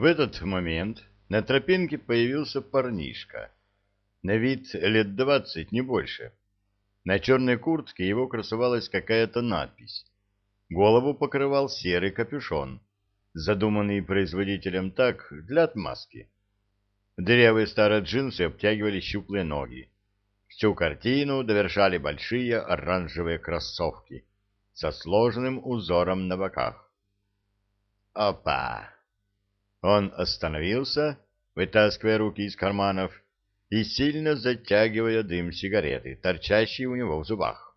В этот момент на тропинке появился парнишка. На вид лет двадцать, не больше. На черной куртке его красовалась какая-то надпись. Голову покрывал серый капюшон, задуманный производителем так, для отмазки. Дырявые старые джинсы обтягивали щуплые ноги. Всю картину довершали большие оранжевые кроссовки со сложным узором на боках. «Опа!» Он остановился, вытаскивая руки из карманов и сильно затягивая дым сигареты, торчащий у него в зубах.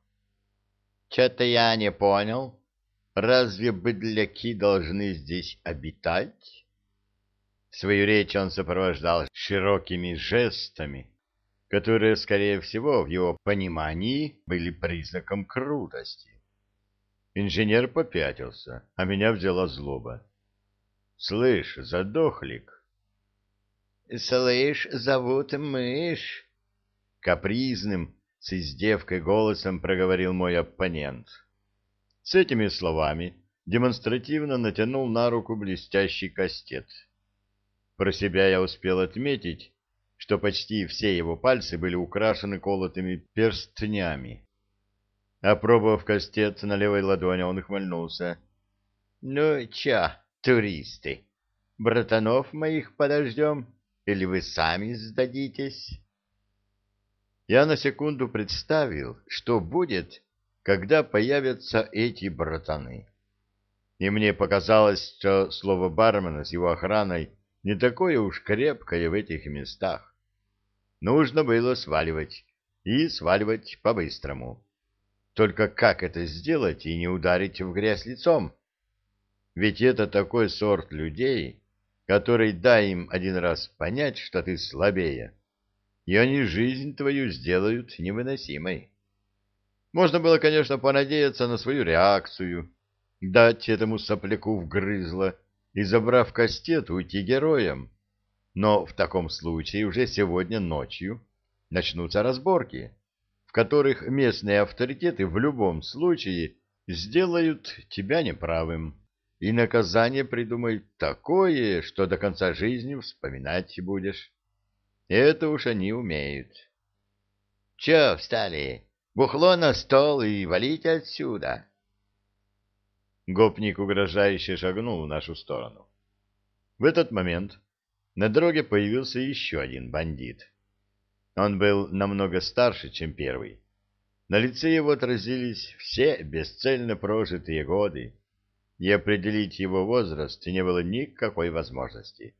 «Че-то я не понял. Разве быдляки должны здесь обитать?» Свою речь он сопровождал широкими жестами, которые, скорее всего, в его понимании были признаком крутости. Инженер попятился, а меня взяла злоба. «Слышь, задохлик!» «Слышь, зовут мышь!» Капризным, с издевкой голосом проговорил мой оппонент. С этими словами демонстративно натянул на руку блестящий кастет. Про себя я успел отметить, что почти все его пальцы были украшены колотыми перстнями. Опробовав кастет на левой ладони, он ухмыльнулся. — Ну, чё, туристы, братанов моих подождем, или вы сами сдадитесь? Я на секунду представил, что будет, когда появятся эти братаны. И мне показалось, что слово бармена с его охраной не такое уж крепкое в этих местах. Нужно было сваливать, и сваливать по-быстрому. Только как это сделать и не ударить в грязь лицом? Ведь это такой сорт людей, который дай им один раз понять, что ты слабее, и они жизнь твою сделают невыносимой. Можно было, конечно, понадеяться на свою реакцию, дать этому сопляку вгрызло и, забрав кастет, уйти героем. Но в таком случае уже сегодня ночью начнутся разборки, в которых местные авторитеты в любом случае сделают тебя неправым, и наказание придумают такое, что до конца жизни вспоминать будешь. Это уж они умеют. — Че встали? Бухло на стол и валите отсюда. Гопник угрожающе шагнул в нашу сторону. В этот момент на дороге появился еще один бандит. Он был намного старше, чем первый. На лице его отразились все бесцельно прожитые годы, и определить его возраст не было никакой возможности.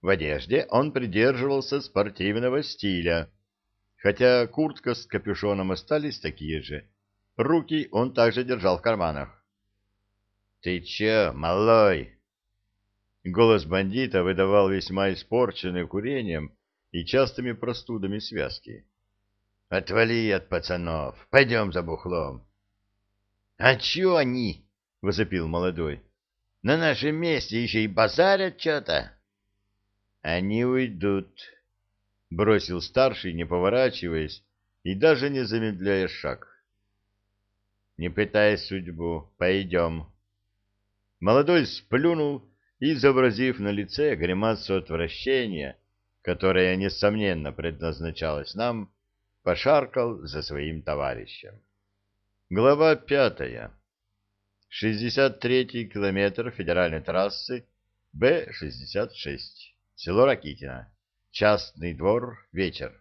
В одежде он придерживался спортивного стиля, хотя куртка с капюшоном остались такие же. Руки он также держал в карманах. — Ты че, малой? Голос бандита выдавал весьма испорченные курением и частыми простудами связки. «Отвали от пацанов! Пойдем за бухлом!» «А чё они?» — возопил молодой. «На нашем месте еще и базарят что-то!» «Они уйдут!» — бросил старший, не поворачиваясь и даже не замедляя шаг. «Не пытай судьбу, пойдем!» Молодой сплюнул и, изобразив на лице гримасу отвращения, которая, несомненно, предназначалась нам, пошаркал за своим товарищем. Глава пятая. 63-й километр федеральной трассы Б-66. Село Ракитино. Частный двор. Вечер.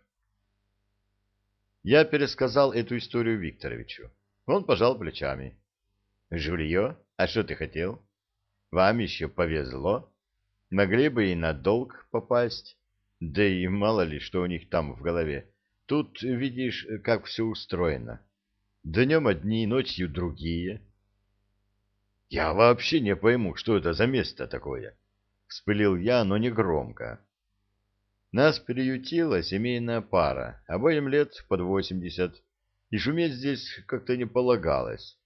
Я пересказал эту историю Викторовичу. Он пожал плечами. «Жулье? А что ты хотел?» Вам еще повезло. Могли бы и на долг попасть. Да и мало ли, что у них там в голове. Тут видишь, как все устроено. Днем одни, ночью другие. Я вообще не пойму, что это за место такое. Вспылил я, но не громко. Нас приютила семейная пара, обоим лет под восемьдесят, и шуметь здесь как-то не полагалось.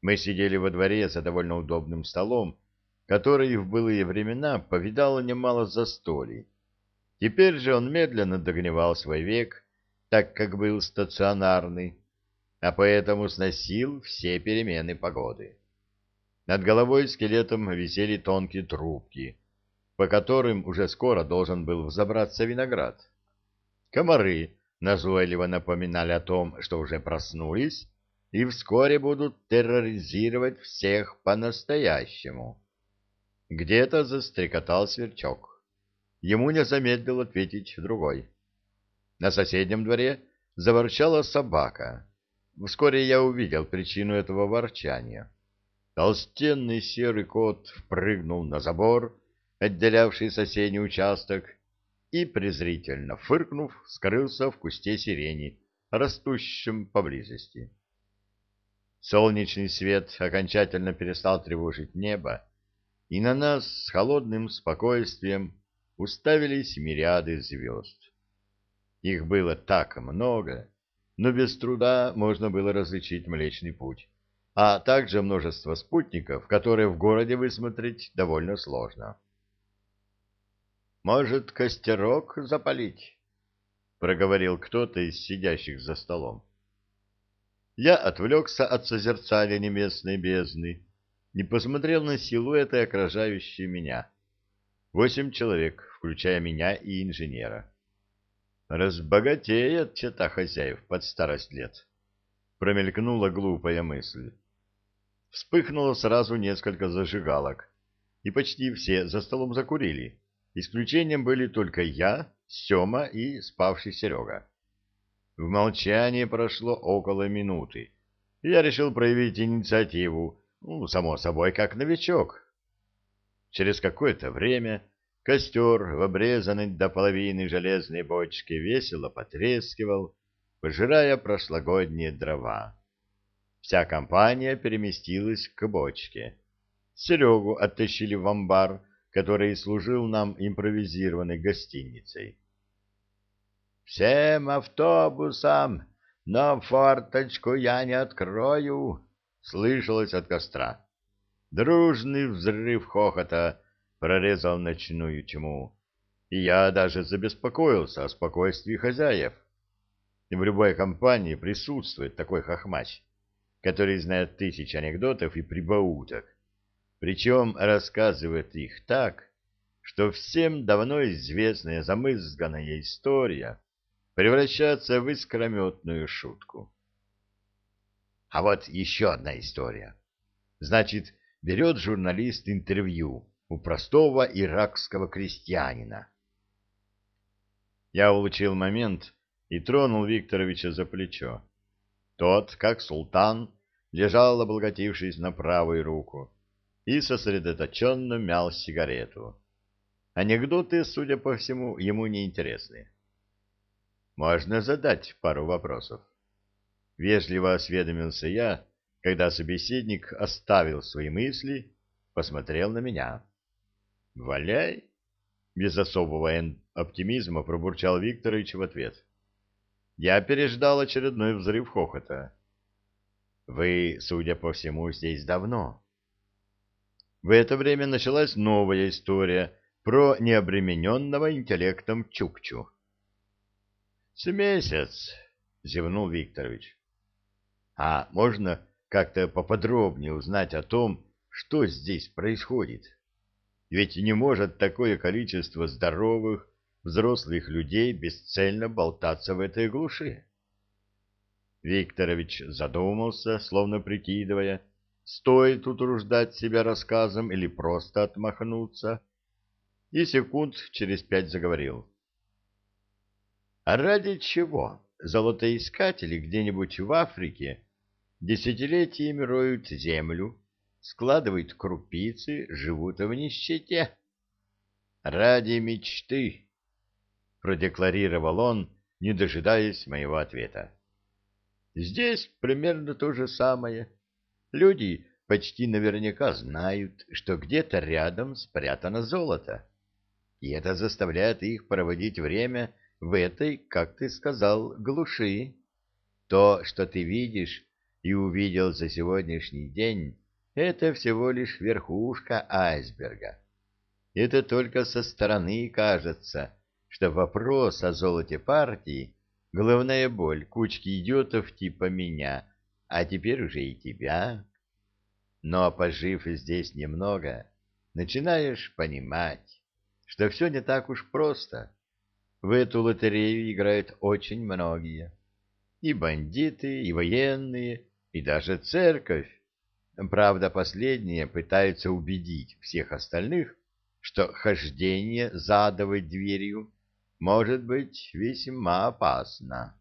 Мы сидели во дворе за довольно удобным столом, который в былые времена повидал немало застолий. Теперь же он медленно догнивал свой век, так как был стационарный, а поэтому сносил все перемены погоды. Над головой скелетом висели тонкие трубки. по которым уже скоро должен был взобраться виноград. Комары назойливо напоминали о том, что уже проснулись и вскоре будут терроризировать всех по-настоящему. Где-то застрекотал сверчок. Ему не замедлил ответить другой. На соседнем дворе заворчала собака. Вскоре я увидел причину этого ворчания. Толстенный серый кот впрыгнул на забор, отделявший соседний участок, и, презрительно фыркнув, скрылся в кусте сирени, растущем поблизости. Солнечный свет окончательно перестал тревожить небо, и на нас с холодным спокойствием уставились мириады звезд. Их было так много, но без труда можно было различить Млечный Путь, а также множество спутников, которые в городе высмотреть довольно сложно. «Может, костерок запалить?» — проговорил кто-то из сидящих за столом. Я отвлекся от созерцания небесной бездны и посмотрел на силуэты, окружающие меня. Восемь человек, включая меня и инженера. Разбогатеет чета хозяев под старость лет. Промелькнула глупая мысль. Вспыхнуло сразу несколько зажигалок, и почти все за столом закурили. Исключением были только я, Сема и спавший Серега. В молчании прошло около минуты. Я решил проявить инициативу, ну, само собой, как новичок. Через какое-то время Костер в обрезанной до половины железной бочке весело потрескивал, пожирая прошлогодние дрова. Вся компания переместилась к бочке. Серегу оттащили в амбар, который служил нам импровизированной гостиницей. «Всем автобусам, но форточку я не открою!» — слышалось от костра. Дружный взрыв хохота — прорезал ночную тьму, и я даже забеспокоился о спокойствии хозяев. В любой компании присутствует такой хохмач, который знает тысячи анекдотов и прибауток, причем рассказывает их так, что всем давно известная замызганная история превращается в искрометную шутку. А вот еще одна история. Значит, берет журналист интервью у простого иракского крестьянина. Я улучил момент и тронул Викторовича за плечо. Тот, как султан, лежал, облаготившись на правую руку, и сосредоточенно мял сигарету. Анекдоты, судя по всему, ему не интересны. Можно задать пару вопросов. Вежливо осведомился я, когда собеседник оставил свои мысли, посмотрел на меня. «Валяй!» — без особого оптимизма пробурчал Викторович в ответ. Я переждал очередной взрыв хохота. «Вы, судя по всему, здесь давно». В это время началась новая история про необремененного интеллектом Чукчу. «С месяц», — зевнул Викторович. «А можно как-то поподробнее узнать о том, что здесь происходит?» Ведь не может такое количество здоровых, взрослых людей бесцельно болтаться в этой глуши. Викторович задумался, словно прикидывая, стоит утруждать себя рассказом или просто отмахнуться, и секунд через пять заговорил. А ради чего золотоискатели где-нибудь в Африке десятилетиями роют землю, складывают крупицы, живут в нищете. Ради мечты, продекларировал он, не дожидаясь моего ответа. Здесь примерно то же самое. Люди почти наверняка знают, что где-то рядом спрятано золото. И это заставляет их проводить время в этой, как ты сказал, глуши. То, что ты видишь и увидел за сегодняшний день, это всего лишь верхушка айсберга. Это только со стороны кажется, что вопрос о золоте партии — головная боль кучки идиотов типа меня, а теперь уже и тебя. Но, пожив здесь немного, начинаешь понимать, что все не так уж просто. В эту лотерею играют очень многие. И бандиты, и военные, и даже церковь. Правда, последние пытаются убедить всех остальных, что хождение задовой дверью может быть весьма опасно.